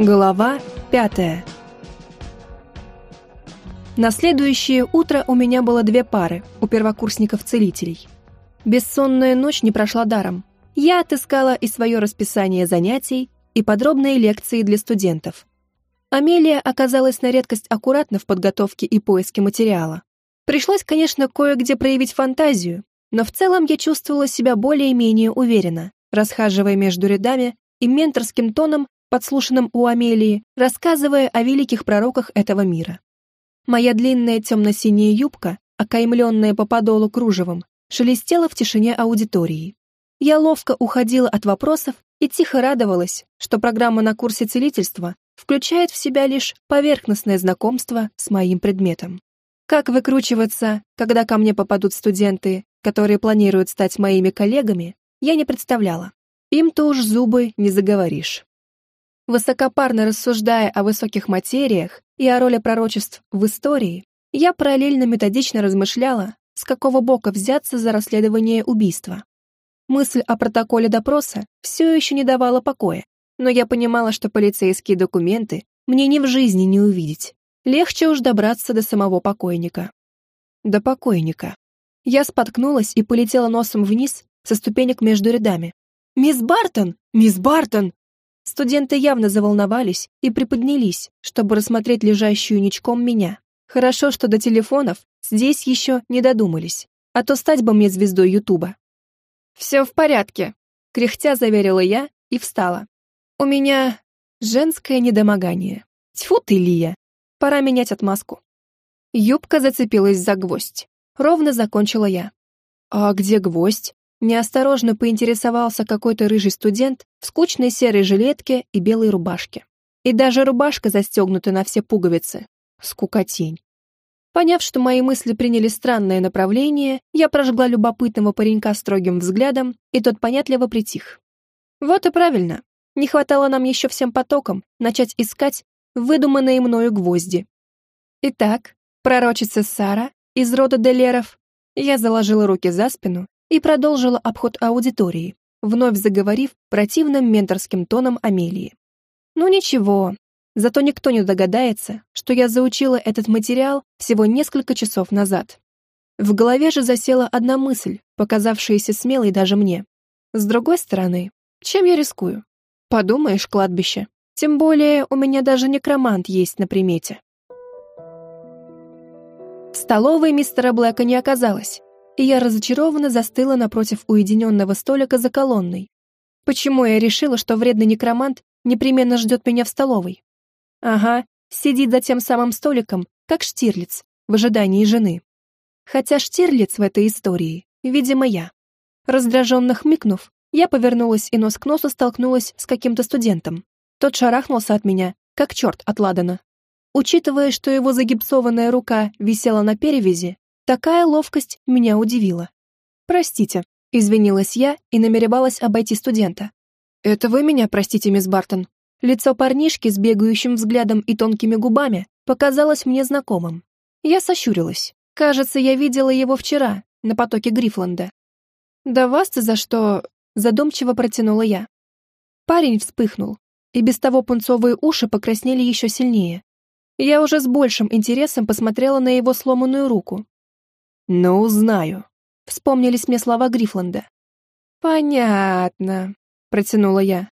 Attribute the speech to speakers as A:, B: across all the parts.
A: Глава пятая На следующее утро у меня было две пары у первокурсников-целителей. Бессонная ночь не прошла даром. Я отыскала и свое расписание занятий, и подробные лекции для студентов. Амелия оказалась на редкость аккуратна в подготовке и поиске материала. Пришлось, конечно, кое-где проявить фантазию, но в целом я чувствовала себя более-менее уверенно, расхаживая между рядами и менторским тоном подслушанным у Амелии, рассказывая о великих пророках этого мира. Моя длинная темно-синяя юбка, окаймленная по подолу кружевом, шелестела в тишине аудитории. Я ловко уходила от вопросов и тихо радовалась, что программа на курсе целительства включает в себя лишь поверхностное знакомство с моим предметом. Как выкручиваться, когда ко мне попадут студенты, которые планируют стать моими коллегами, я не представляла. Им-то уж зубы не заговоришь. Высокопарно рассуждая о высоких материях и о роли пророчеств в истории, я параллельно методично размышляла, с какого бока взяться за расследование убийства. Мысль о протоколе допроса все еще не давала покоя, но я понимала, что полицейские документы мне ни в жизни не увидеть. Легче уж добраться до самого покойника. До покойника. Я споткнулась и полетела носом вниз со ступенек между рядами. «Мисс Бартон! Мисс Бартон!» Студенты явно заволновались и приподнялись, чтобы рассмотреть лежащую ничком меня. Хорошо, что до телефонов здесь еще не додумались, а то стать бы мне звездой Ютуба. «Все в порядке», — кряхтя заверила я и встала. «У меня женское недомогание. Тьфу ты, Лия, пора менять отмазку». Юбка зацепилась за гвоздь. Ровно закончила я. «А где гвоздь?» Неосторожно поинтересовался какой-то рыжий студент в скучной серой жилетке и белой рубашке. И даже рубашка застегнута на все пуговицы. Скукотень. Поняв, что мои мысли приняли странное направление, я прожгла любопытного паренька строгим взглядом, и тот понятливо притих. Вот и правильно. Не хватало нам еще всем потоком начать искать выдуманные мною гвозди. Итак, пророчица Сара из рода Делеров. Я заложила руки за спину и продолжила обход аудитории, вновь заговорив противным менторским тоном Амелии. «Ну ничего, зато никто не догадается, что я заучила этот материал всего несколько часов назад. В голове же засела одна мысль, показавшаяся смелой даже мне. С другой стороны, чем я рискую? Подумаешь, кладбище. Тем более у меня даже некромант есть на примете. В столовой мистера Блэка не оказалось, и я разочарованно застыла напротив уединенного столика за колонной. Почему я решила, что вредный некромант непременно ждет меня в столовой? Ага, сидит за тем самым столиком, как Штирлиц, в ожидании жены. Хотя Штирлиц в этой истории, видимо, я. Раздраженно хмыкнув, я повернулась и нос к носу столкнулась с каким-то студентом. Тот шарахнулся от меня, как черт от Ладана. Учитывая, что его загипсованная рука висела на перевязи, Такая ловкость меня удивила. «Простите», — извинилась я и намеревалась обойти студента. «Это вы меня простите, мисс Бартон?» Лицо парнишки с бегающим взглядом и тонкими губами показалось мне знакомым. Я сощурилась. Кажется, я видела его вчера, на потоке Грифланда. «Да вас-то за что?» — задумчиво протянула я. Парень вспыхнул, и без того пунцовые уши покраснели еще сильнее. Я уже с большим интересом посмотрела на его сломанную руку, «Но узнаю», — вспомнились мне слова Грифланда. «Понятно», — протянула я.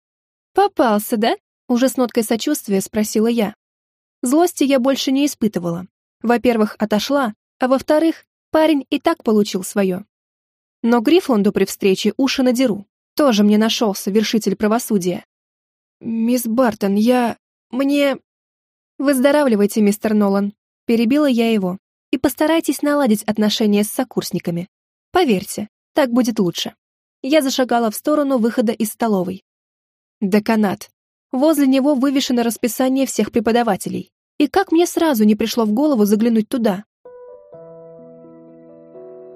A: «Попался, да?» — уже с ноткой сочувствия спросила я. Злости я больше не испытывала. Во-первых, отошла, а во-вторых, парень и так получил свое. Но Грифланду при встрече уши надеру. Тоже мне нашелся вершитель правосудия. «Мисс Бартон, я... мне...» «Выздоравливайте, мистер Нолан», — перебила я его и постарайтесь наладить отношения с сокурсниками. Поверьте, так будет лучше. Я зашагала в сторону выхода из столовой. Деканат. Возле него вывешено расписание всех преподавателей. И как мне сразу не пришло в голову заглянуть туда?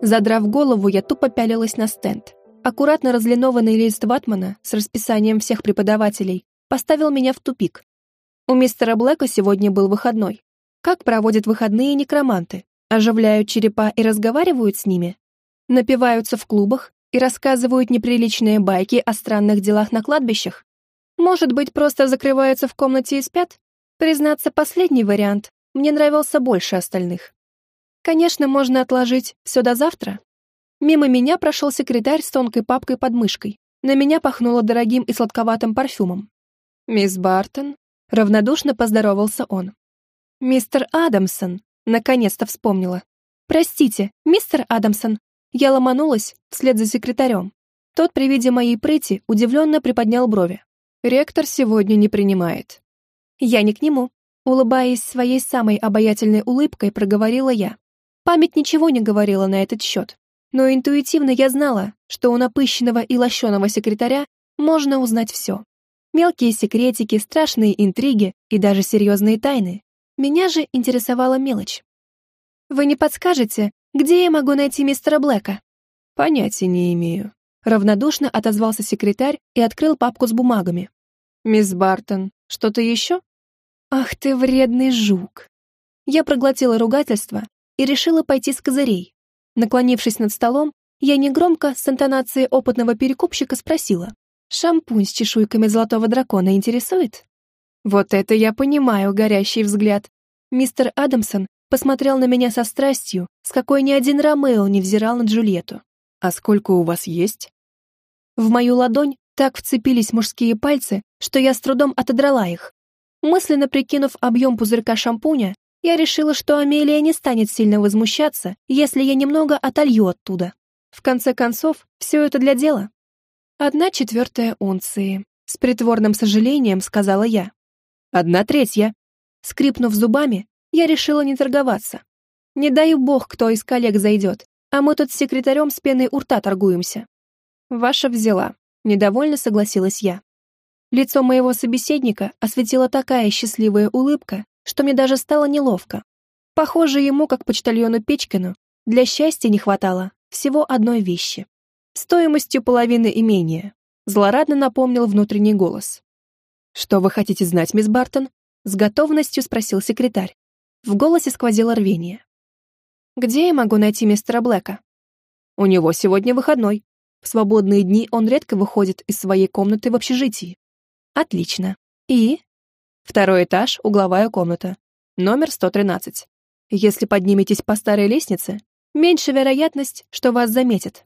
A: Задрав голову, я тупо пялилась на стенд. Аккуратно разлинованный лист ватмана с расписанием всех преподавателей поставил меня в тупик. У мистера Блэка сегодня был выходной, как проводят выходные некроманты? Оживляют черепа и разговаривают с ними? Напиваются в клубах и рассказывают неприличные байки о странных делах на кладбищах? Может быть, просто закрываются в комнате и спят? Признаться, последний вариант мне нравился больше остальных. Конечно, можно отложить все до завтра. Мимо меня прошел секретарь с тонкой папкой под мышкой. На меня пахнуло дорогим и сладковатым парфюмом. «Мисс Бартон?» — равнодушно поздоровался он. «Мистер Адамсон!» — наконец-то вспомнила. «Простите, мистер Адамсон!» Я ломанулась вслед за секретарем. Тот при виде моей прыти удивленно приподнял брови. «Ректор сегодня не принимает». «Я не к нему», — улыбаясь своей самой обаятельной улыбкой, проговорила я. Память ничего не говорила на этот счет, но интуитивно я знала, что у напыщенного и лощеного секретаря можно узнать все. Мелкие секретики, страшные интриги и даже серьезные тайны. Меня же интересовала мелочь. «Вы не подскажете, где я могу найти мистера Блэка?» «Понятия не имею», — равнодушно отозвался секретарь и открыл папку с бумагами. «Мисс Бартон, что-то еще?» «Ах ты вредный жук!» Я проглотила ругательство и решила пойти с козырей. Наклонившись над столом, я негромко, с интонацией опытного перекупщика спросила. «Шампунь с чешуйками золотого дракона интересует?» Вот это я понимаю горящий взгляд. Мистер Адамсон посмотрел на меня со страстью, с какой ни один Ромео не взирал на Джульетту. «А сколько у вас есть?» В мою ладонь так вцепились мужские пальцы, что я с трудом отодрала их. Мысленно прикинув объем пузырька шампуня, я решила, что Амелия не станет сильно возмущаться, если я немного отолью оттуда. В конце концов, все это для дела. Одна четвертая унции. С притворным сожалением сказала я. Одна третья. Скрипнув зубами, я решила не торговаться. Не дай бог, кто из коллег зайдет, а мы тут с секретарем с пеной у рта торгуемся. Ваша взяла. Недовольно согласилась я. Лицо моего собеседника осветила такая счастливая улыбка, что мне даже стало неловко. Похоже, ему, как почтальону Печкину, для счастья не хватало всего одной вещи. Стоимостью половины имения. Злорадно напомнил внутренний голос. «Что вы хотите знать, мисс Бартон?» С готовностью спросил секретарь. В голосе сквозило рвение. «Где я могу найти мистера Блэка?» «У него сегодня выходной. В свободные дни он редко выходит из своей комнаты в общежитии». «Отлично. И?» Второй этаж, угловая комната. Номер 113. Если подниметесь по старой лестнице, меньше вероятность, что вас заметят.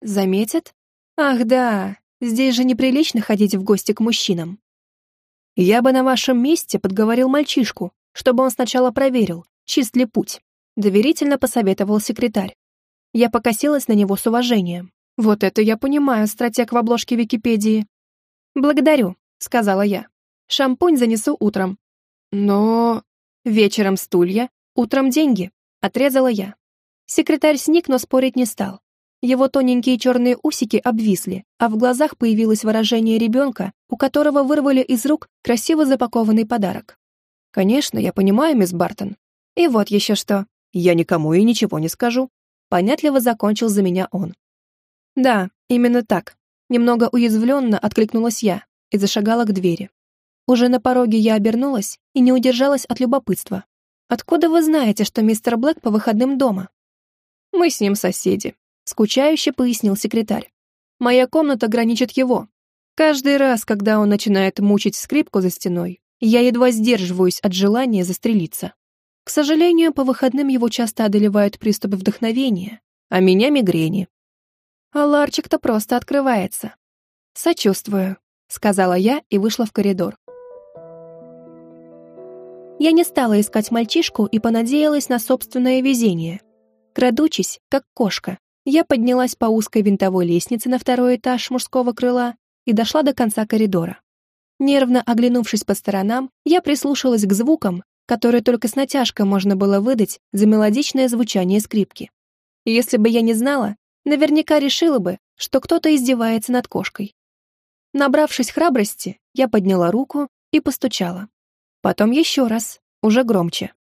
A: Заметят? Ах да, здесь же неприлично ходить в гости к мужчинам. Я бы на вашем месте подговорил мальчишку, чтобы он сначала проверил, чист ли путь. Доверительно посоветовал секретарь. Я покосилась на него с уважением. Вот это я понимаю, стратег в обложке Википедии. «Благодарю», — сказала я. Шампунь занесу утром. Но... Вечером стулья, утром деньги, отрезала я. Секретарь сник, но спорить не стал. Его тоненькие черные усики обвисли, а в глазах появилось выражение ребенка, у которого вырвали из рук красиво запакованный подарок. «Конечно, я понимаю, мисс Бартон. И вот еще что. Я никому и ничего не скажу». Понятливо закончил за меня он. «Да, именно так». Немного уязвленно откликнулась я и зашагала к двери. Уже на пороге я обернулась и не удержалась от любопытства. «Откуда вы знаете, что мистер Блэк по выходным дома?» «Мы с ним соседи», — скучающе пояснил секретарь. «Моя комната граничит его. Каждый раз, когда он начинает мучить скрипку за стеной, я едва сдерживаюсь от желания застрелиться. К сожалению, по выходным его часто одолевают приступы вдохновения, а меня мигрени. А ларчик-то просто открывается. «Сочувствую», — сказала я и вышла в коридор. Я не стала искать мальчишку и понадеялась на собственное везение. Крадучись, как кошка, я поднялась по узкой винтовой лестнице на второй этаж мужского крыла и дошла до конца коридора. Нервно оглянувшись по сторонам, я прислушалась к звукам, которые только с натяжкой можно было выдать за мелодичное звучание скрипки. Если бы я не знала, наверняка решила бы, что кто-то издевается над кошкой. Набравшись храбрости, я подняла руку и постучала. Потом еще раз, уже громче.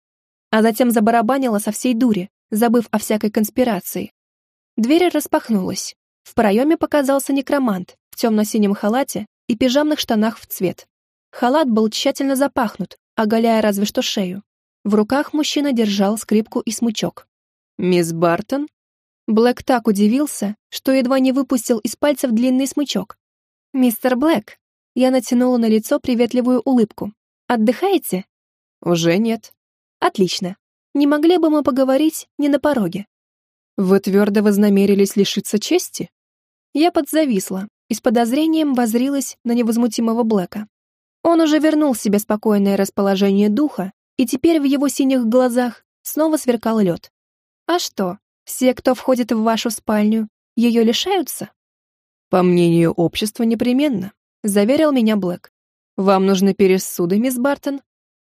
A: А затем забарабанила со всей дури, забыв о всякой конспирации. Дверь распахнулась. В проеме показался некромант в темно-синем халате и пижамных штанах в цвет. Халат был тщательно запахнут, оголяя разве что шею. В руках мужчина держал скрипку и смычок. «Мисс Бартон?» Блэк так удивился, что едва не выпустил из пальцев длинный смычок. «Мистер Блэк!» Я натянула на лицо приветливую улыбку. «Отдыхаете?»
B: «Уже нет».
A: «Отлично. Не могли бы мы поговорить не на пороге?»
B: «Вы твердо вознамерились лишиться чести?»
A: Я подзависла и с подозрением возрилась на невозмутимого Блэка. Он уже вернул себе спокойное расположение духа, и теперь в его синих глазах снова сверкал лед. «А что, все, кто входит в вашу спальню, ее лишаются?»
B: «По мнению общества, непременно», — заверил меня Блэк. «Вам нужны пересуды, мисс Бартон?»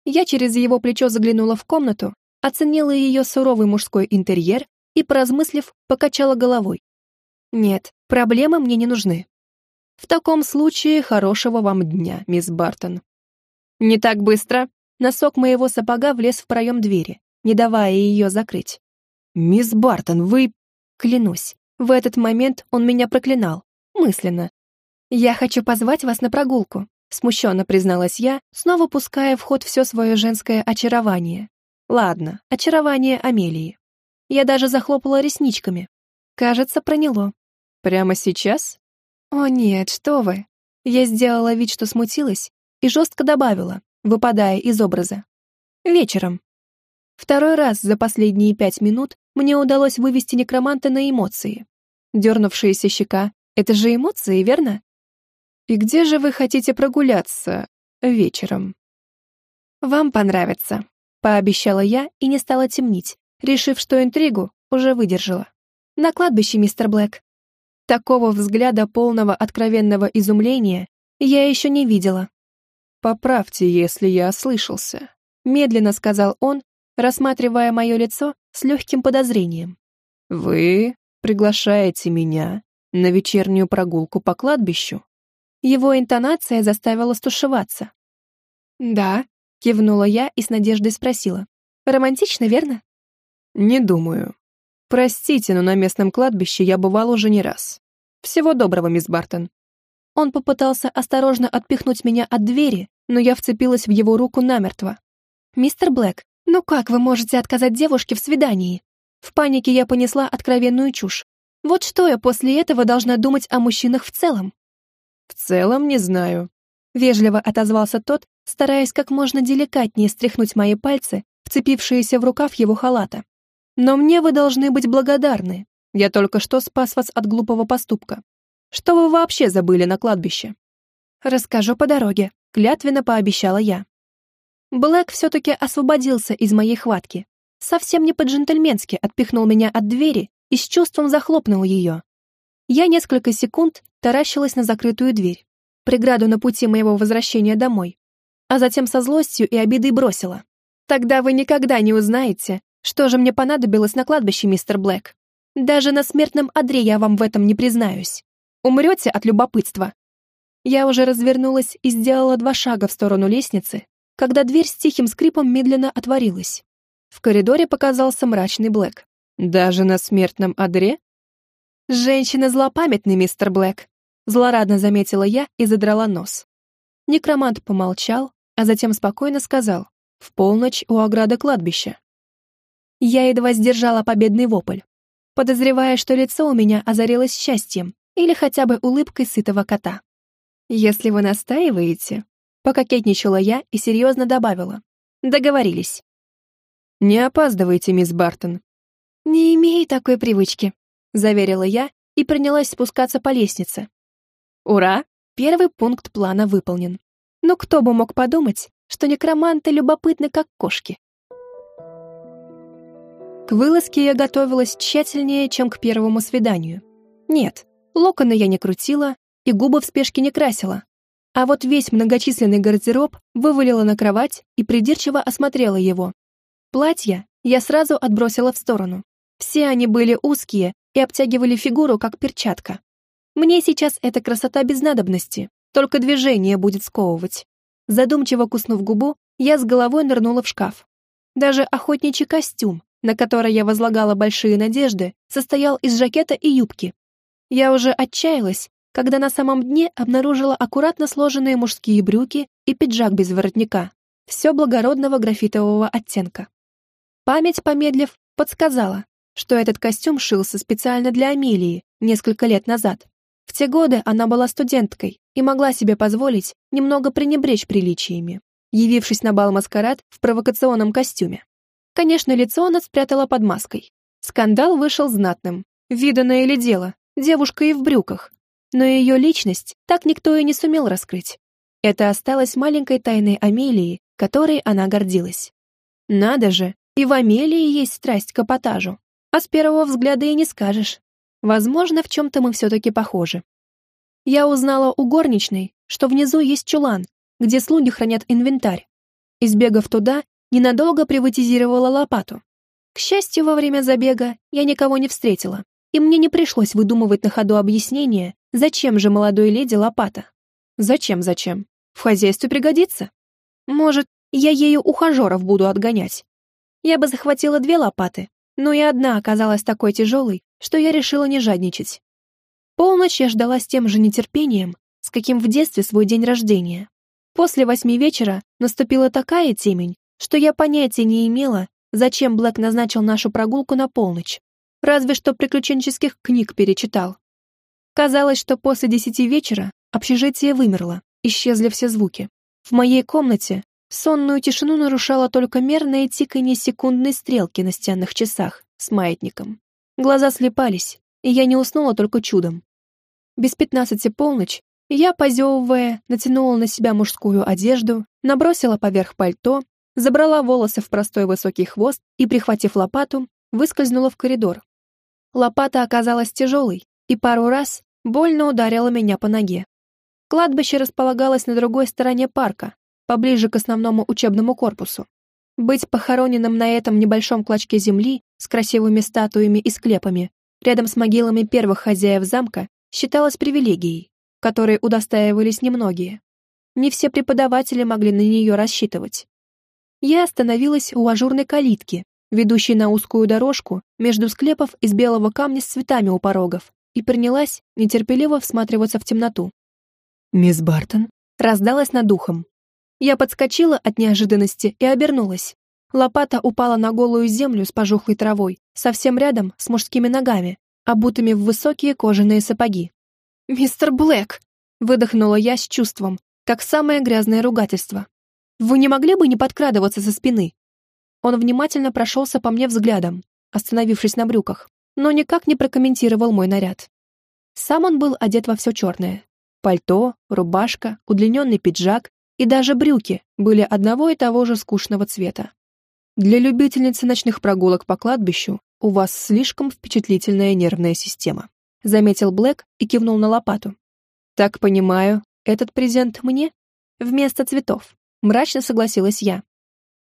A: Я через его плечо заглянула в комнату, оценила ее суровый мужской интерьер и, поразмыслив, покачала головой. «Нет, проблемы мне не нужны. В таком случае хорошего вам дня, мисс Бартон. Не так быстро. Носок моего сапога влез в проем двери, не давая ее закрыть.
B: Мисс Бартон, вы...
A: Клянусь, в этот момент он меня проклинал, мысленно. Я хочу позвать вас на прогулку, смущенно призналась я, снова пуская в ход все свое женское очарование. Ладно, очарование Амелии. Я даже захлопала ресничками. Кажется, проняло.
B: Прямо сейчас?
A: «О нет, что вы!» Я сделала вид, что смутилась, и жестко добавила, выпадая из образа. «Вечером». Второй раз за последние пять минут мне удалось вывести некроманта на эмоции. Дернувшаяся щека — это же эмоции, верно?
B: «И где же вы хотите прогуляться вечером?»
A: «Вам понравится», — пообещала я и не стала темнить, решив, что интригу уже выдержала. «На кладбище, мистер Блэк. Такого взгляда полного откровенного изумления я еще не видела.
B: «Поправьте, если я ослышался», — медленно сказал он, рассматривая мое лицо с легким подозрением. «Вы приглашаете меня на вечернюю прогулку по кладбищу?»
A: Его интонация заставила стушеваться. «Да», — кивнула я и с надеждой спросила. «Романтично, верно?»
B: «Не думаю. Простите, но на местном кладбище я бывал уже не раз. Всего доброго, мисс Бартон.
A: Он попытался осторожно отпихнуть меня от двери, но я вцепилась в его руку намертво. «Мистер Блэк, ну как вы можете отказать девушке в свидании?» В панике я понесла откровенную чушь. Вот что я после этого должна думать о мужчинах в целом?
B: «В целом не знаю», —
A: вежливо отозвался тот, стараясь как можно деликатнее стряхнуть мои пальцы, вцепившиеся в рукав его халата. Но мне вы должны быть благодарны. Я только что спас вас от глупого поступка. Что вы вообще забыли на кладбище? Расскажу по дороге, клятвенно пообещала я. Блэк все-таки освободился из моей хватки. Совсем не по-джентльменски отпихнул меня от двери и с чувством захлопнул ее. Я несколько секунд таращилась на закрытую дверь, преграду на пути моего возвращения домой, а затем со злостью и обидой бросила. Тогда вы никогда не узнаете, что же мне понадобилось на кладбище, мистер Блэк? Даже на смертном одре я вам в этом не признаюсь. Умрете от любопытства. Я уже развернулась и сделала два шага в сторону лестницы, когда дверь с тихим скрипом медленно отворилась. В коридоре показался мрачный Блэк.
B: «Даже на смертном одре?»
A: «Женщина злопамятный, мистер Блэк», — злорадно заметила я и задрала нос. Некромант помолчал, а затем спокойно сказал, «В полночь у ограды кладбища». Я едва сдержала победный вопль, подозревая, что лицо у меня озарилось счастьем или хотя бы улыбкой сытого кота. «Если вы настаиваете...» Пококетничала я и серьезно добавила. «Договорились».
B: «Не опаздывайте, мисс Бартон».
A: «Не имею такой привычки», — заверила я и принялась спускаться по лестнице. Ура! Первый пункт плана выполнен. Но кто бы мог подумать, что некроманты любопытны, как кошки. К вылазке я готовилась тщательнее, чем к первому свиданию. Нет, локоны я не крутила и губы в спешке не красила. А вот весь многочисленный гардероб вывалила на кровать и придирчиво осмотрела его. Платья я сразу отбросила в сторону. Все они были узкие и обтягивали фигуру, как перчатка. Мне сейчас эта красота без надобности, только движение будет сковывать. Задумчиво куснув губу, я с головой нырнула в шкаф. Даже охотничий костюм, на который я возлагала большие надежды, состоял из жакета и юбки. Я уже отчаялась, когда на самом дне обнаружила аккуратно сложенные мужские брюки и пиджак без воротника, все благородного графитового оттенка. Память, помедлив, подсказала, что этот костюм шился специально для Амелии несколько лет назад. В те годы она была студенткой и могла себе позволить немного пренебречь приличиями, явившись на бал-маскарад в провокационном костюме. Конечно, лицо она спрятала под маской. Скандал вышел знатным. Виданное ли дело, девушка и в брюках. Но ее личность так никто и не сумел раскрыть. Это осталось маленькой тайной Амелии, которой она гордилась. Надо же, и в Амелии есть страсть к эпатажу. А с первого взгляда и не скажешь. Возможно, в чем-то мы все-таки похожи. Я узнала у горничной, что внизу есть чулан, где слуги хранят инвентарь. Избегав туда, ненадолго приватизировала лопату. К счастью, во время забега я никого не встретила, и мне не пришлось выдумывать на ходу объяснение, зачем же молодой леди лопата. Зачем-зачем? В хозяйстве пригодится. Может, я ею ухажеров буду отгонять. Я бы захватила две лопаты, но и одна оказалась такой тяжелой, что я решила не жадничать. Полночь я ждала с тем же нетерпением, с каким в детстве свой день рождения. После восьми вечера наступила такая темень, что я понятия не имела, зачем Блэк назначил нашу прогулку на полночь. Разве что приключенческих книг перечитал. Казалось, что после десяти вечера общежитие вымерло, исчезли все звуки. В моей комнате сонную тишину нарушало только мерное тиканье секундной стрелки на стенных часах с маятником. Глаза слепались, и я не уснула только чудом. Без пятнадцати полночь я, позевывая, натянула на себя мужскую одежду, набросила поверх пальто, забрала волосы в простой высокий хвост и, прихватив лопату, выскользнула в коридор. Лопата оказалась тяжелой и пару раз больно ударила меня по ноге. Кладбище располагалось на другой стороне парка, поближе к основному учебному корпусу. Быть похороненным на этом небольшом клочке земли с красивыми статуями и склепами, рядом с могилами первых хозяев замка, считалось привилегией, которой удостаивались немногие. Не все преподаватели могли на нее рассчитывать. Я остановилась у ажурной калитки, ведущей на узкую дорожку между склепов из белого камня с цветами у порогов, и принялась нетерпеливо всматриваться в темноту.
B: «Мисс Бартон?»
A: раздалась над ухом. Я подскочила от неожиданности и обернулась. Лопата упала на голую землю с пожухлой травой, совсем рядом с мужскими ногами, обутыми в высокие кожаные сапоги. «Мистер Блэк!» — выдохнула я с чувством, как самое грязное ругательство. «Вы не могли бы не подкрадываться со спины?» Он внимательно прошелся по мне взглядом, остановившись на брюках, но никак не прокомментировал мой наряд. Сам он был одет во все черное. Пальто, рубашка, удлиненный пиджак и даже брюки были одного и того же скучного цвета. Для любительницы ночных прогулок по кладбищу у вас слишком впечатлительная нервная система», заметил Блэк и кивнул на лопату. «Так понимаю, этот презент мне? Вместо цветов», мрачно согласилась я.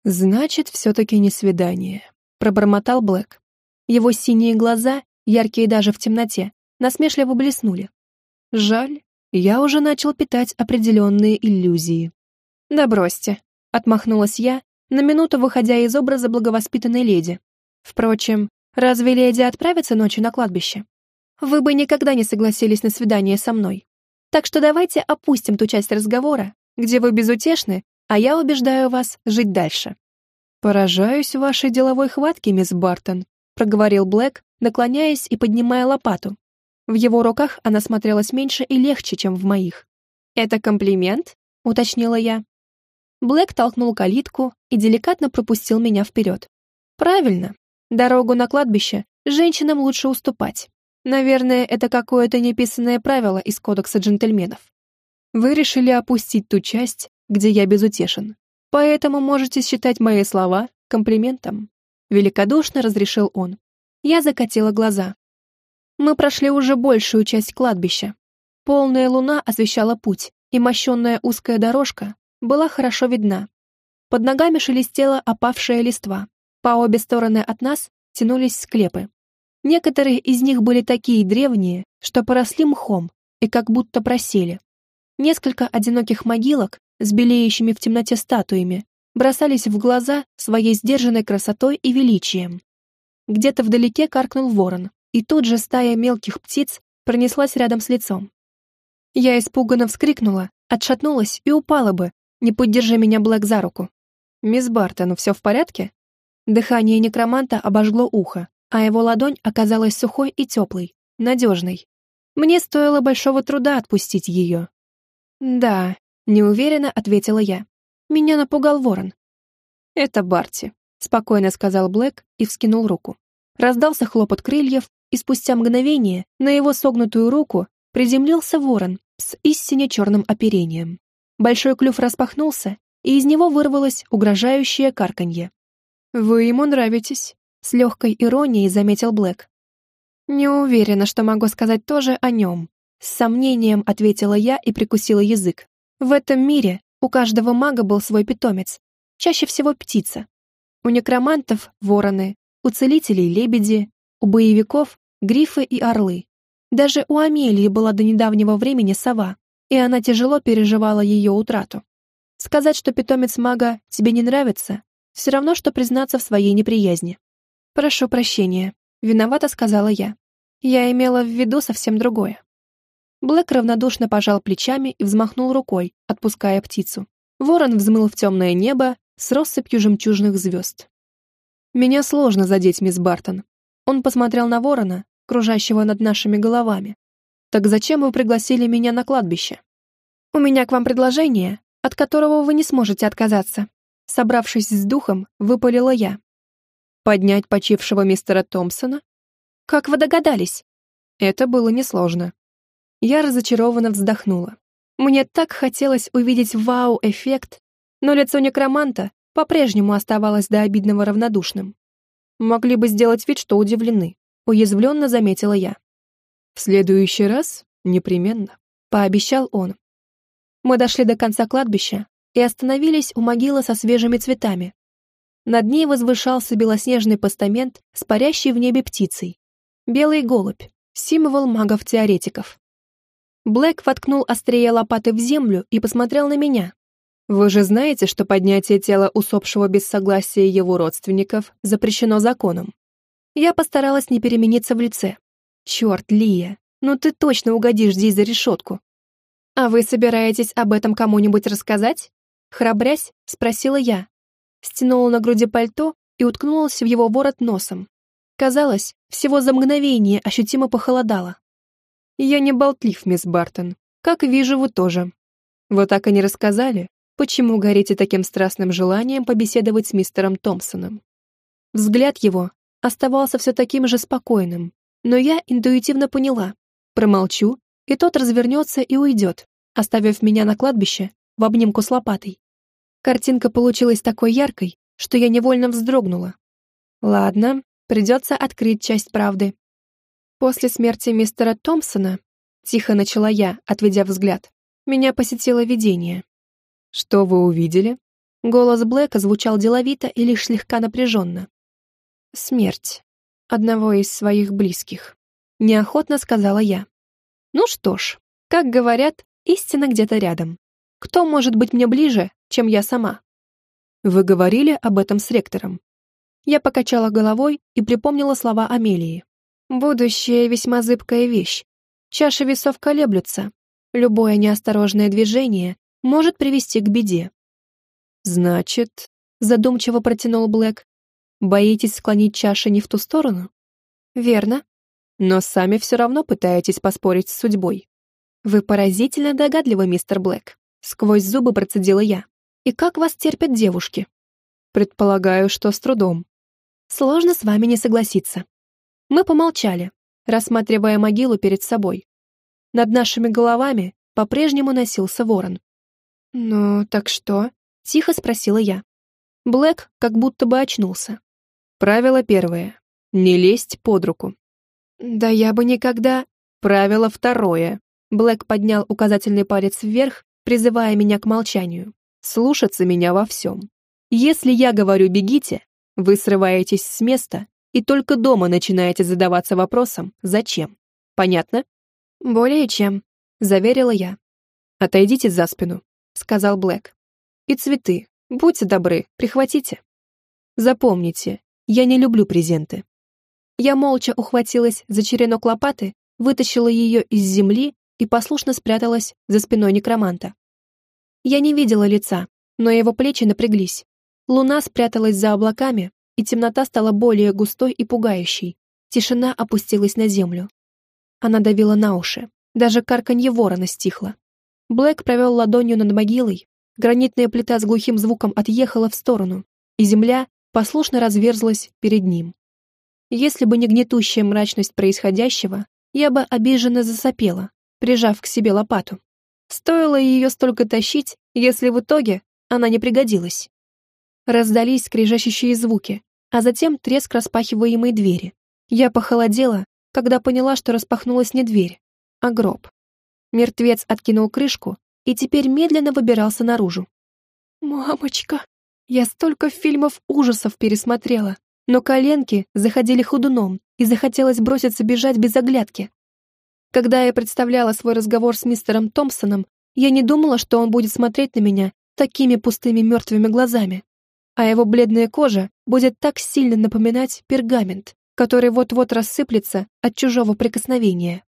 A: «Значит, все-таки не свидание», пробормотал Блэк. Его синие глаза, яркие даже в темноте, насмешливо блеснули. «Жаль, я уже начал питать определенные иллюзии. «Да бросьте», — отмахнулась я, на минуту выходя из образа благовоспитанной леди. Впрочем, разве леди отправится ночью на кладбище? Вы бы никогда не согласились на свидание со мной. Так что давайте опустим ту часть разговора, где вы безутешны, а я убеждаю вас жить дальше. «Поражаюсь вашей деловой хватке, мисс Бартон», проговорил Блэк, наклоняясь и поднимая лопату, в его руках она смотрелась меньше и легче, чем в моих. «Это комплимент?» — уточнила я. Блэк толкнул калитку и деликатно пропустил меня вперед. «Правильно. Дорогу на кладбище женщинам лучше уступать. Наверное, это какое-то неписанное правило из кодекса джентльменов. Вы решили опустить ту часть, где я безутешен. Поэтому можете считать мои слова комплиментом». Великодушно разрешил он. Я закатила глаза. Мы прошли уже большую часть кладбища. Полная луна освещала путь, и мощенная узкая дорожка была хорошо видна. Под ногами шелестела опавшая листва. По обе стороны от нас тянулись склепы. Некоторые из них были такие древние, что поросли мхом и как будто просели. Несколько одиноких могилок с белеющими в темноте статуями бросались в глаза своей сдержанной красотой и величием. Где-то вдалеке каркнул ворон, и тут же стая мелких птиц пронеслась рядом с лицом. Я испуганно вскрикнула, отшатнулась и упала бы, не поддержи меня Блэк за руку. «Мисс Бартон, все в порядке?» Дыхание некроманта обожгло ухо, а его ладонь оказалась сухой и теплой, надежной. Мне стоило большого труда отпустить ее. «Да», — неуверенно ответила я. «Меня напугал ворон». «Это Барти», — спокойно сказал Блэк и вскинул руку. Раздался хлопот крыльев, и спустя мгновение на его согнутую руку приземлился ворон с истине черным оперением. Большой клюв распахнулся, и из него вырвалось угрожающее карканье. «Вы ему нравитесь», — с легкой иронией заметил Блэк. «Не уверена, что могу сказать тоже о нем», — с сомнением ответила я и прикусила язык. «В этом мире у каждого мага был свой питомец, чаще всего птица. У некромантов — вороны, у целителей — лебеди, у боевиков — грифы и орлы. Даже у Амелии была до недавнего времени сова, и она тяжело переживала ее утрату. Сказать, что питомец мага тебе не нравится, все равно, что признаться в своей неприязни. «Прошу прощения», — виновата сказала я. Я имела в виду совсем другое. Блэк равнодушно пожал плечами и взмахнул рукой, отпуская птицу. Ворон взмыл в темное небо с россыпью жемчужных звезд. «Меня сложно задеть, мисс Бартон». Он посмотрел на ворона, кружащего над нашими головами. «Так зачем вы пригласили меня на кладбище?» «У меня к вам предложение, от которого вы не сможете отказаться», Собравшись с духом, выпалила я. Поднять почившего мистера Томпсона? Как вы догадались? Это было несложно. Я разочарованно вздохнула. Мне так хотелось увидеть вау-эффект, но лицо некроманта по-прежнему оставалось до обидного равнодушным. Могли бы сделать вид, что удивлены, уязвленно заметила я. В следующий раз непременно, пообещал он. Мы дошли до конца кладбища, и остановились у могилы со свежими цветами. Над ней возвышался белоснежный постамент с парящей в небе птицей. Белый голубь, символ магов-теоретиков. Блэк воткнул острие лопаты в землю и посмотрел на меня. «Вы же знаете, что поднятие тела усопшего без согласия его родственников запрещено законом?» Я постаралась не перемениться в лице. «Черт, Лия, ну ты точно угодишь здесь за решетку!» «А вы собираетесь об этом кому-нибудь рассказать?» Храбрясь, спросила я. Стянула на груди пальто и уткнулась в его ворот носом. Казалось, всего за мгновение ощутимо похолодало. «Я не болтлив, мисс Бартон. Как вижу, вы тоже. Вы так и не рассказали, почему горите таким страстным желанием побеседовать с мистером Томпсоном?» Взгляд его оставался все таким же спокойным, но я интуитивно поняла. Промолчу, и тот развернется и уйдет, оставив меня на кладбище в обнимку с лопатой. Картинка получилась такой яркой, что я невольно вздрогнула. Ладно, придется открыть часть правды. После смерти мистера Томпсона, тихо начала я, отведя взгляд, меня посетило видение. Что вы увидели? Голос Блэка звучал деловито и лишь слегка напряженно. Смерть одного из своих близких. Неохотно сказала я. Ну что ж, как говорят, истина где-то рядом. Кто может быть мне ближе, чем я сама? Вы говорили об этом с ректором. Я покачала головой и припомнила слова Амелии. Будущее весьма зыбкая вещь. Чаши весов колеблются. Любое неосторожное движение может привести к беде. Значит, задумчиво протянул Блэк, боитесь склонить чаши не в ту сторону? Верно. Но сами все равно пытаетесь поспорить с судьбой. Вы поразительно догадливы, мистер Блэк. Сквозь зубы процедила я. «И как вас терпят девушки?» «Предполагаю, что с трудом». «Сложно с вами не согласиться». Мы помолчали, рассматривая могилу перед собой. Над нашими головами по-прежнему носился ворон. «Ну, так что?» — тихо спросила я. Блэк как будто бы очнулся. Правило первое. Не лезть под руку. «Да я бы никогда...» Правило второе. Блэк поднял указательный палец вверх призывая меня к молчанию, слушаться меня во всем. Если я говорю «бегите», вы срываетесь с места и только дома начинаете задаваться вопросом «зачем?». Понятно? «Более чем», — заверила я. «Отойдите за спину», — сказал Блэк. «И цветы, будьте добры, прихватите. Запомните, я не люблю презенты». Я молча ухватилась за черенок лопаты, вытащила ее из земли и послушно спряталась за спиной некроманта. Я не видела лица, но его плечи напряглись. Луна спряталась за облаками, и темнота стала более густой и пугающей. Тишина опустилась на землю. Она давила на уши. Даже карканье ворона стихло. Блэк провел ладонью над могилой. Гранитная плита с глухим звуком отъехала в сторону, и земля послушно разверзлась перед ним. Если бы не гнетущая мрачность происходящего, я бы обиженно засопела, прижав к себе лопату. Стоило ее столько тащить, если в итоге она не пригодилась. Раздались скрежещущие звуки, а затем треск распахиваемой двери. Я похолодела, когда поняла, что распахнулась не дверь, а гроб. Мертвец откинул крышку и теперь медленно выбирался наружу. «Мамочка!» Я столько фильмов ужасов пересмотрела, но коленки заходили ходуном и захотелось броситься бежать без оглядки. Когда я представляла свой разговор с мистером Томпсоном, я не думала, что он будет смотреть на меня такими пустыми мертвыми глазами, а его бледная кожа будет так сильно напоминать пергамент, который вот-вот рассыплется от чужого прикосновения.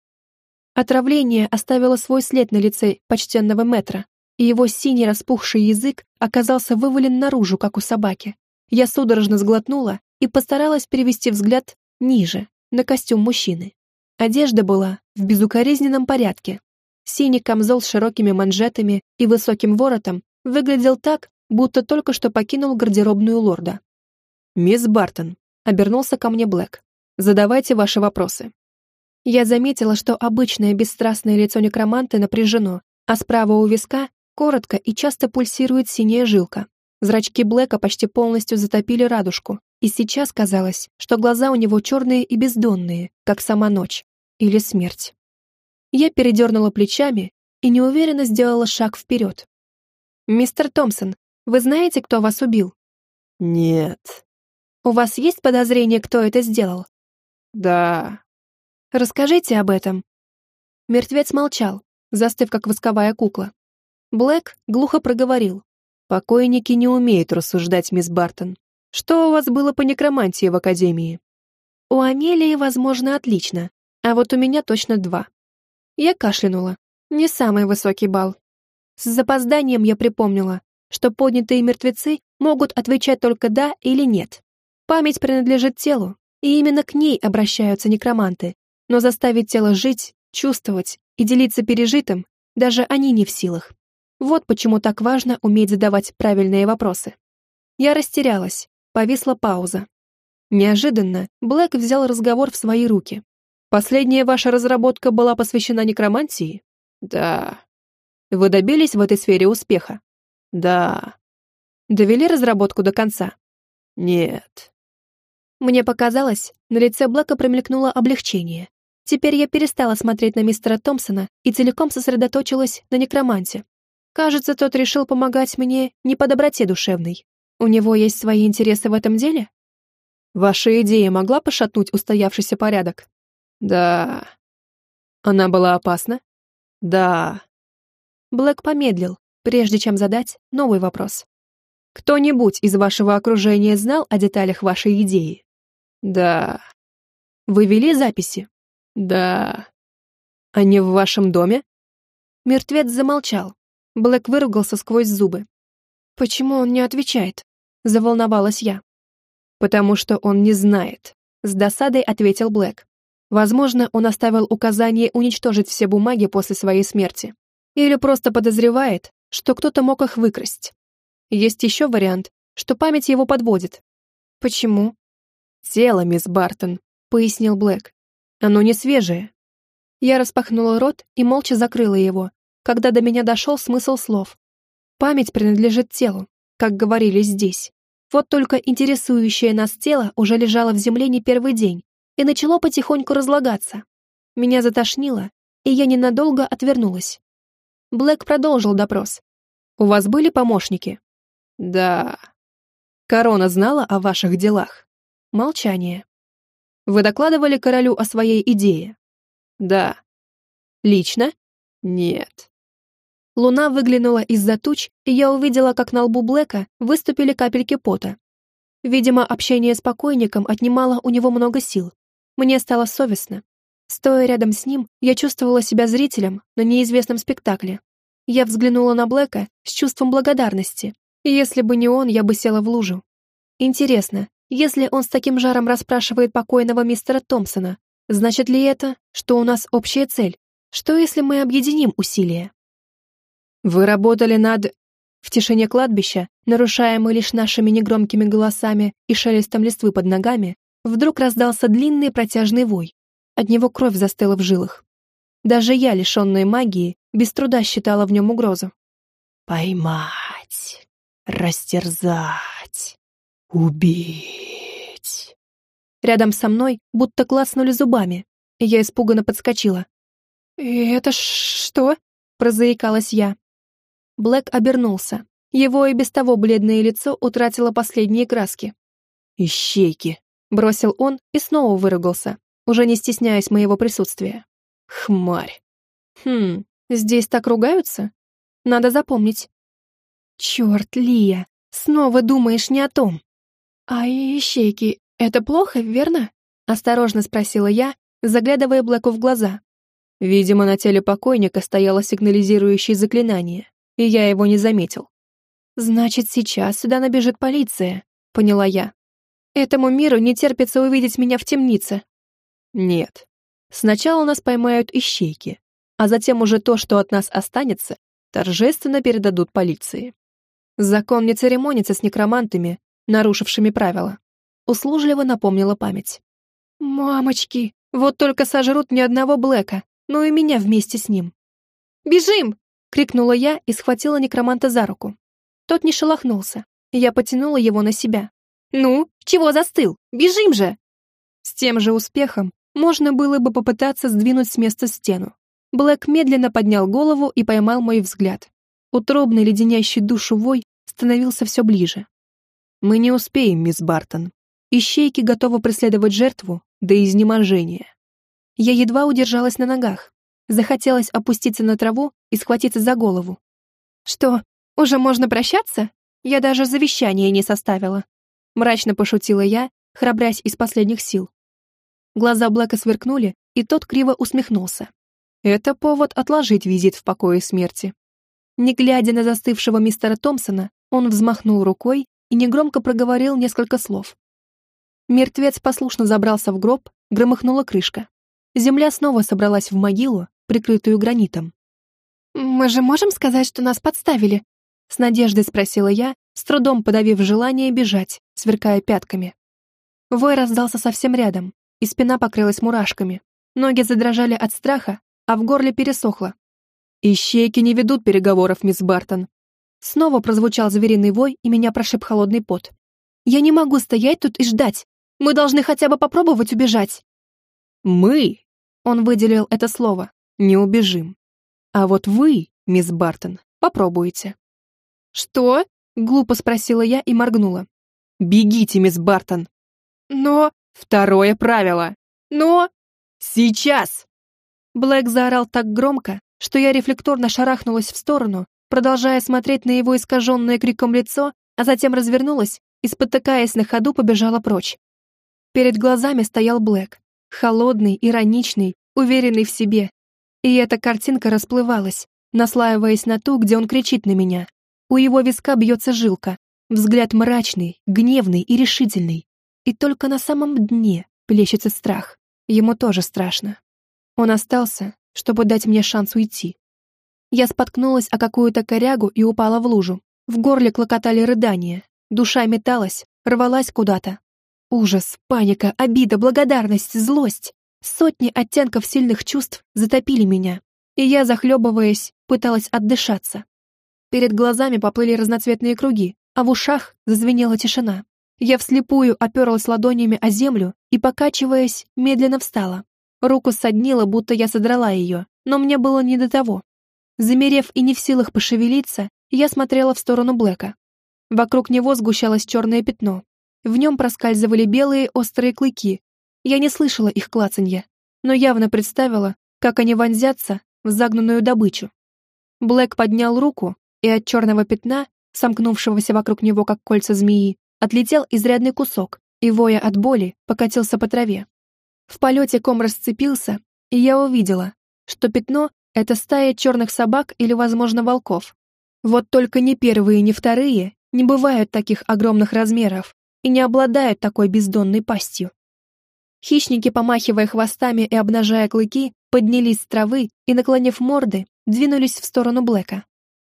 A: Отравление оставило свой след на лице почтенного метра, и его синий распухший язык оказался вывален наружу, как у собаки. Я судорожно сглотнула и постаралась перевести взгляд ниже, на костюм мужчины. Одежда была в безукоризненном порядке. Синий камзол с широкими манжетами и высоким воротом выглядел так, будто только что покинул гардеробную лорда. «Мисс Бартон», — обернулся ко мне Блэк, — «задавайте ваши вопросы». Я заметила, что обычное бесстрастное лицо некроманта напряжено, а справа у виска коротко и часто пульсирует синяя жилка. Зрачки Блэка почти полностью затопили радужку, и сейчас казалось, что глаза у него черные и бездонные, как сама ночь. Или смерть. Я передернула плечами и неуверенно сделала шаг вперед. «Мистер Томпсон, вы знаете, кто вас убил?»
B: «Нет».
A: «У вас есть подозрение, кто это сделал?»
B: «Да».
A: «Расскажите об этом». Мертвец молчал, застыв как восковая кукла. Блэк глухо проговорил.
B: «Покойники не умеют рассуждать, мисс Бартон. Что у вас было по некромантии в Академии?»
A: «У Амелии, возможно, отлично, а вот у меня точно два». Я кашлянула. Не самый высокий балл. С запозданием я припомнила, что поднятые мертвецы могут отвечать только «да» или «нет». Память принадлежит телу, и именно к ней обращаются некроманты, но заставить тело жить, чувствовать и делиться пережитым даже они не в силах. Вот почему так важно уметь задавать правильные вопросы. Я растерялась, повисла пауза. Неожиданно Блэк взял разговор в свои руки. «Последняя ваша разработка была посвящена некромантии?»
B: «Да».
A: «Вы добились в этой сфере успеха?»
B: «Да».
A: «Довели разработку до конца?»
B: «Нет».
A: Мне показалось, на лице Блэка промелькнуло облегчение. Теперь я перестала смотреть на мистера Томпсона и целиком сосредоточилась на некроманте. Кажется, тот решил помогать мне не по доброте душевной. У него есть свои интересы в этом деле? Ваша идея могла пошатнуть устоявшийся порядок?
B: Да.
A: Она была опасна?
B: Да.
A: Блэк помедлил, прежде чем задать новый вопрос. Кто-нибудь из вашего окружения знал о деталях вашей идеи?
B: Да.
A: Вы вели записи?
B: Да.
A: Они в вашем доме? Мертвец замолчал. Блэк выругался сквозь зубы. Почему он не отвечает? Заволновалась я. Потому что он не знает. С досадой ответил Блэк. Возможно, он оставил указание уничтожить все бумаги после своей смерти. Или просто подозревает, что кто-то мог их выкрасть. Есть еще вариант, что память его подводит. Почему? Тело, мисс Бартон, пояснил Блэк. Оно не свежее. Я распахнула рот и молча закрыла его, когда до меня дошел смысл слов. Память принадлежит телу, как говорили здесь. Вот только интересующее нас тело уже лежало в земле не первый день и начало потихоньку разлагаться. Меня затошнило, и я ненадолго отвернулась. Блэк продолжил допрос. «У вас были помощники?»
B: Да.
A: Корона знала о ваших делах. Молчание. Вы докладывали королю о своей идее?
B: Да.
A: Лично?
B: Нет.
A: Луна выглянула из-за туч, и я увидела, как на лбу Блэка выступили капельки пота. Видимо, общение с покойником отнимало у него много сил. Мне стало совестно. Стоя рядом с ним, я чувствовала себя зрителем на неизвестном спектакле. Я взглянула на Блэка с чувством благодарности, если бы не он, я бы села в лужу. Интересно, если он с таким жаром расспрашивает покойного мистера Томпсона, Значит ли это, что у нас общая цель? Что если мы объединим усилия? Вы работали над... В тишине кладбища, нарушаемой лишь нашими негромкими голосами и шелестом листвы под ногами, вдруг раздался длинный протяжный вой. От него кровь застыла в жилах. Даже я, лишенная магии, без труда считала в нем угрозу.
B: «Поймать, растерзать, убить».
A: Рядом со мной будто клацнули зубами, и я испуганно подскочила. «Это что?» — прозаикалась я. Блэк обернулся. Его и без того бледное лицо утратило последние краски.
B: «Ищейки!»
A: — бросил он и снова выругался, уже не стесняясь моего присутствия.
B: «Хмарь!»
A: «Хм, здесь так ругаются? Надо запомнить». «Черт, Лия, снова думаешь не о том». «А ищейки — это плохо, верно?» — осторожно спросила я, заглядывая Блэку в глаза.
B: Видимо, на теле покойника стояло сигнализирующее заклинание и я его не заметил.
A: «Значит, сейчас сюда набежит полиция», — поняла я. «Этому миру не терпится увидеть меня в темнице».
B: «Нет. Сначала нас поймают ищейки, а затем уже то, что от нас останется, торжественно передадут полиции.
A: Закон не церемонится с некромантами, нарушившими правила. Услужливо напомнила память. «Мамочки, вот только сожрут ни одного Блэка, но и меня вместе с ним». «Бежим!» — крикнула я и схватила некроманта за руку. Тот не шелохнулся. Я потянула его на себя. «Ну, чего застыл? Бежим же!» С тем же успехом можно было бы попытаться сдвинуть с места стену. Блэк медленно поднял голову и поймал мой взгляд. Утробный леденящий душу вой становился все ближе.
B: «Мы не успеем, мисс Бартон. Ищейки готовы преследовать жертву до изнеможения».
A: Я едва удержалась на ногах. Захотелось опуститься на траву и схватиться за голову. «Что, уже можно прощаться? Я даже завещание не составила». Мрачно пошутила я, храбрясь из последних сил. Глаза Блэка сверкнули, и тот криво усмехнулся.
B: Это повод отложить визит в покое смерти.
A: Не глядя на застывшего мистера Томпсона, он взмахнул рукой и негромко проговорил несколько слов. Мертвец послушно забрался в гроб, громыхнула крышка. Земля снова собралась в могилу, прикрытую гранитом. «Мы же можем сказать, что нас подставили?» С надеждой спросила я, с трудом подавив желание бежать, сверкая пятками. Вой раздался совсем рядом, и спина покрылась мурашками. Ноги задрожали от страха, а в горле пересохло.
B: «Ищейки не ведут переговоров, мисс Бартон».
A: Снова прозвучал звериный вой, и меня прошиб холодный пот. «Я не могу стоять тут и ждать. Мы должны хотя бы попробовать убежать».
B: «Мы?»
A: Он выделил это слово
B: не убежим. А вот вы, мисс Бартон, попробуйте».
A: «Что?» — глупо спросила я и моргнула.
B: «Бегите, мисс Бартон».
A: «Но...»
B: «Второе правило».
A: «Но...»
B: «Сейчас!»
A: Блэк заорал так громко, что я рефлекторно шарахнулась в сторону, продолжая смотреть на его искаженное криком лицо, а затем развернулась и, спотыкаясь на ходу, побежала прочь. Перед глазами стоял Блэк, холодный, ироничный, уверенный в себе, и эта картинка расплывалась, наслаиваясь на ту, где он кричит на меня. У его виска бьется жилка, взгляд мрачный, гневный и решительный. И только на самом дне плещется страх. Ему тоже страшно. Он остался, чтобы дать мне шанс уйти. Я споткнулась о какую-то корягу и упала в лужу. В горле клокотали рыдания, душа металась, рвалась куда-то. Ужас, паника, обида, благодарность, злость. Сотни оттенков сильных чувств затопили меня, и я, захлебываясь, пыталась отдышаться. Перед глазами поплыли разноцветные круги, а в ушах зазвенела тишина. Я вслепую оперлась ладонями о землю и, покачиваясь, медленно встала. Руку соднила, будто я содрала ее, но мне было не до того. Замерев и не в силах пошевелиться, я смотрела в сторону Блэка. Вокруг него сгущалось черное пятно. В нем проскальзывали белые острые клыки, я не слышала их клацанья, но явно представила, как они вонзятся в загнанную добычу. Блэк поднял руку, и от черного пятна, сомкнувшегося вокруг него как кольца змеи, отлетел изрядный кусок и, воя от боли, покатился по траве. В полете ком расцепился, и я увидела, что пятно — это стая черных собак или, возможно, волков. Вот только ни первые, ни вторые не бывают таких огромных размеров и не обладают такой бездонной пастью. Хищники, помахивая хвостами и обнажая клыки, поднялись с травы и, наклонив морды, двинулись в сторону Блэка.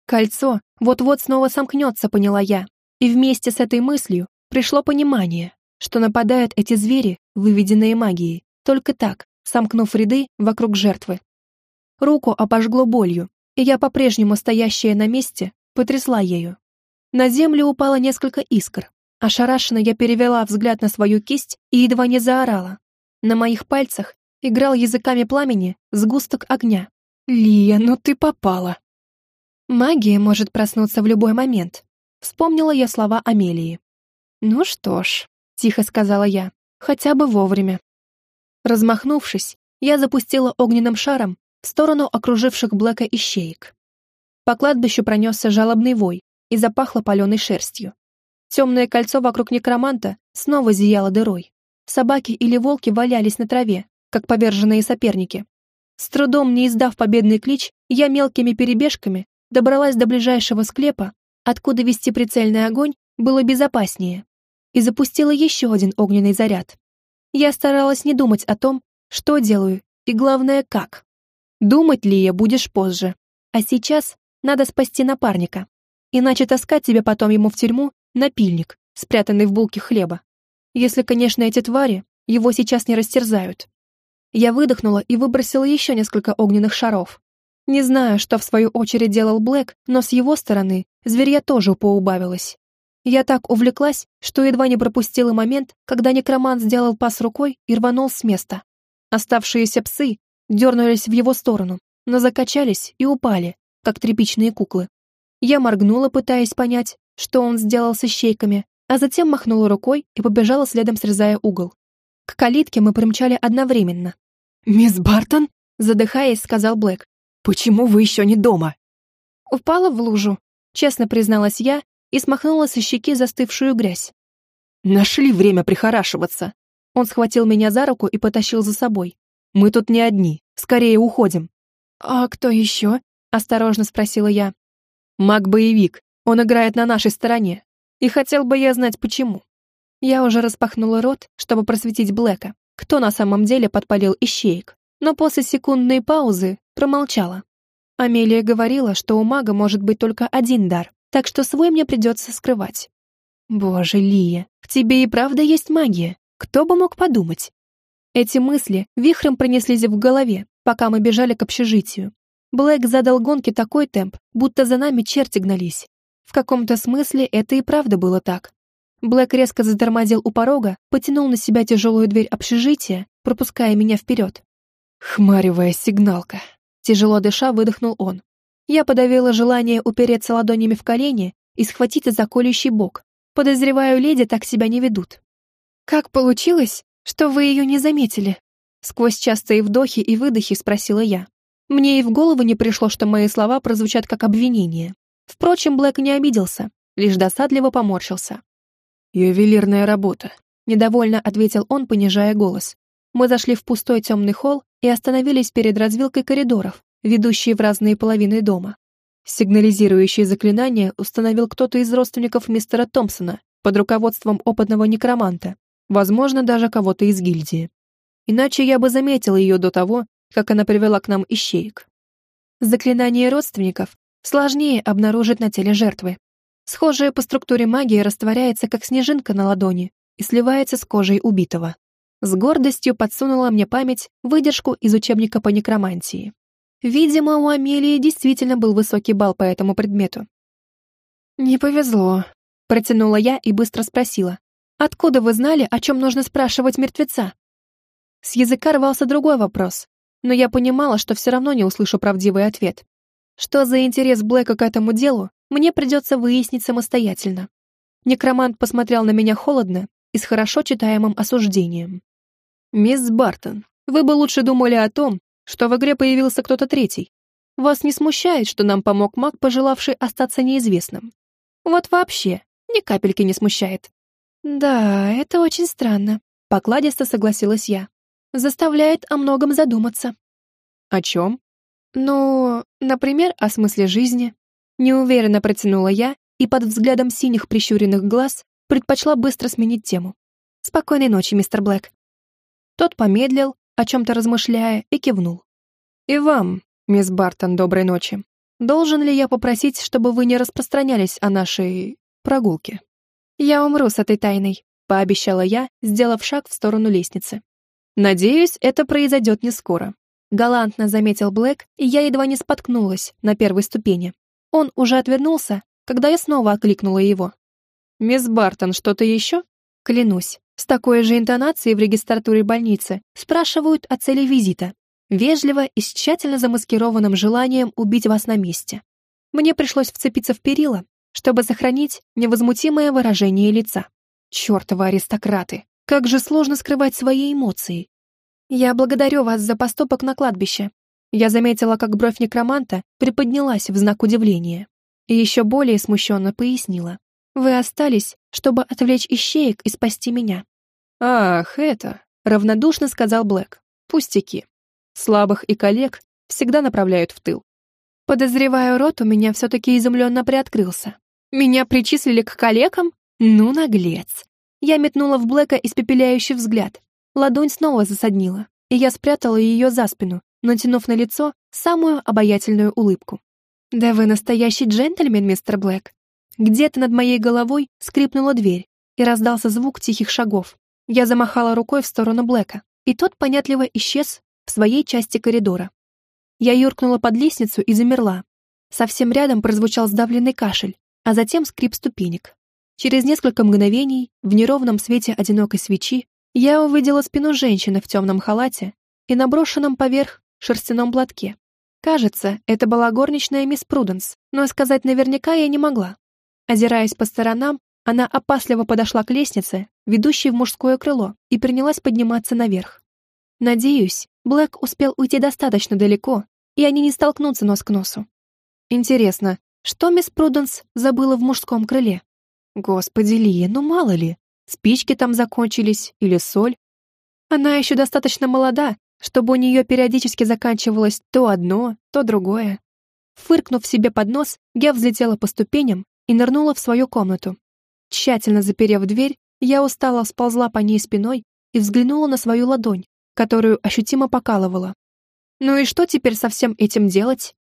A: Кольцо вот-вот снова сомкнется, поняла я, и вместе с этой мыслью пришло понимание, что нападают эти звери, выведенные магией, только так, сомкнув ряды вокруг жертвы. Руку обожгло болью, и я, по-прежнему стоящая на месте, потрясла ею. На землю упало несколько искр. Ошарашенно я перевела взгляд на свою кисть и едва не заорала. На моих пальцах играл языками пламени сгусток огня. «Лия, ну ты попала!» Магия может проснуться в любой момент. Вспомнила я слова Амелии. «Ну что ж», — тихо сказала я, — «хотя бы вовремя». Размахнувшись, я запустила огненным шаром в сторону окруживших Блэка ищеек. По кладбищу пронесся жалобный вой и запахло паленой шерстью. Темное кольцо вокруг некроманта снова зияло дырой. Собаки или волки валялись на траве, как поверженные соперники. С трудом не издав победный клич, я мелкими перебежками добралась до ближайшего склепа, откуда вести прицельный огонь было безопаснее, и запустила еще один огненный заряд. Я старалась не думать о том, что делаю, и главное, как. Думать ли я будешь позже. А сейчас надо спасти напарника. Иначе таскать тебе потом ему в тюрьму напильник, спрятанный в булке хлеба. Если, конечно, эти твари его сейчас не растерзают. Я выдохнула и выбросила еще несколько огненных шаров. Не знаю, что в свою очередь делал Блэк, но с его стороны зверья тоже поубавилось. Я так увлеклась, что едва не пропустила момент, когда некромант сделал пас рукой и рванул с места. Оставшиеся псы дернулись в его сторону, но закачались и упали, как тряпичные куклы. Я моргнула, пытаясь понять, что он сделал с ищейками, а затем махнула рукой и побежала следом, срезая угол. К калитке мы примчали одновременно.
B: «Мисс Бартон?»
A: — задыхаясь, сказал Блэк.
B: «Почему вы еще не дома?»
A: «Упала в лужу», — честно призналась я и смахнула со щеки застывшую грязь.
B: «Нашли время прихорашиваться».
A: Он схватил меня за руку и потащил за собой.
B: «Мы тут не одни. Скорее уходим».
A: «А кто еще?» — осторожно спросила я.
B: «Маг-боевик. Он играет на нашей стороне. И хотел бы я знать, почему».
A: Я уже распахнула рот, чтобы просветить Блэка, кто на самом деле подпалил ищеек, но после секундной паузы промолчала. Амелия говорила, что у мага может быть только один дар, так что свой мне придется скрывать. Боже, Лия, в тебе и правда есть магия. Кто бы мог подумать? Эти мысли вихрем пронеслись в голове, пока мы бежали к общежитию. Блэк задал гонке такой темп, будто за нами черти гнались. В каком-то смысле это и правда было так. Блэк резко затормозил у порога, потянул на себя тяжелую дверь общежития, пропуская меня вперед.
B: «Хмаревая сигналка», — тяжело дыша выдохнул он.
A: Я подавила желание упереться ладонями в колени и схватить за колющий бок. Подозреваю, леди так себя не ведут. «Как получилось, что вы ее не заметили?» Сквозь частые вдохи и выдохи спросила я. Мне и в голову не пришло, что мои слова прозвучат как обвинение. Впрочем, Блэк не обиделся, лишь досадливо поморщился.
B: «Ювелирная работа», — недовольно ответил он, понижая голос.
A: Мы зашли в пустой темный холл и остановились перед развилкой коридоров, ведущие в разные половины дома. Сигнализирующее заклинание установил кто-то из родственников мистера Томпсона под руководством опытного некроманта, возможно, даже кого-то из гильдии. Иначе я бы заметил ее до того, как она привела к нам ищеек. Заклинание родственников сложнее обнаружить на теле жертвы. Схожая по структуре магия растворяется, как снежинка на ладони, и сливается с кожей убитого. С гордостью подсунула мне память выдержку из учебника по некромантии. Видимо, у Амелии действительно был высокий балл по этому предмету. «Не повезло», — протянула я и быстро спросила. «Откуда вы знали, о чем нужно спрашивать мертвеца?» С языка рвался другой вопрос, но я понимала, что все равно не услышу правдивый ответ. Что за интерес Блэка к этому делу, мне придется выяснить самостоятельно. Некромант посмотрел на меня холодно и с хорошо читаемым осуждением. «Мисс Бартон, вы бы лучше думали о том, что в игре появился кто-то третий. Вас не смущает, что нам помог маг, пожелавший остаться неизвестным? Вот вообще, ни капельки не смущает. Да, это очень странно, покладисто согласилась я. Заставляет о многом задуматься. О чем? Ну, например, о смысле жизни. Неуверенно протянула я и под взглядом синих прищуренных глаз предпочла быстро сменить тему. Спокойной ночи, мистер Блэк. Тот помедлил, о чем-то размышляя, и кивнул. «И вам, мисс Бартон, доброй ночи. Должен ли я попросить, чтобы вы не распространялись о нашей... прогулке?» «Я умру с этой тайной», — пообещала я, сделав шаг в сторону лестницы. «Надеюсь, это произойдет не скоро», — галантно заметил Блэк, и я едва не споткнулась на первой ступени. Он уже отвернулся, когда я снова окликнула его. «Мисс Бартон, что-то еще?» Клянусь, с такой же интонацией в регистратуре больницы спрашивают о цели визита, вежливо и с тщательно замаскированным желанием убить вас на месте. Мне пришлось вцепиться в перила, чтобы сохранить невозмутимое выражение лица. Чёртовы аристократы! Как же сложно скрывать свои эмоции. Я благодарю вас за поступок на кладбище. Я заметила, как бровь некроманта приподнялась в знак удивления. И еще более смущенно пояснила. Вы остались, чтобы отвлечь ищеек и спасти меня. Ах, это... Равнодушно сказал Блэк. Пустяки. Слабых и коллег всегда направляют в тыл. Подозреваю, рот у меня все-таки изумленно приоткрылся. Меня причислили к коллегам? Ну, наглец. Я метнула в Блэка испепеляющий взгляд. Ладонь снова засаднила, и я спрятала ее за спину, натянув на лицо самую обаятельную улыбку. «Да вы настоящий джентльмен, мистер Блэк!» Где-то над моей головой скрипнула дверь, и раздался звук тихих шагов. Я замахала рукой в сторону Блэка, и тот понятливо исчез в своей части коридора. Я юркнула под лестницу и замерла. Совсем рядом прозвучал сдавленный кашель, а затем скрип ступенек. Через несколько мгновений, в неровном свете одинокой свечи, я увидела спину женщины в темном халате и наброшенном поверх шерстяном платке. Кажется, это была горничная мисс Пруденс, но сказать наверняка я не могла. Озираясь по сторонам, она опасливо подошла к лестнице, ведущей в мужское крыло, и принялась подниматься наверх. Надеюсь, Блэк успел уйти достаточно далеко, и они не столкнутся нос к носу. Интересно, что мисс Пруденс забыла в мужском крыле? Господи, Лия, ну мало ли, спички там закончились или соль. Она еще достаточно молода, чтобы у нее периодически заканчивалось то одно, то другое. Фыркнув себе под нос, я взлетела по ступеням и нырнула в свою комнату. Тщательно заперев дверь, я устало сползла по ней спиной и взглянула на свою ладонь, которую ощутимо покалывала. Ну и что теперь со всем этим делать?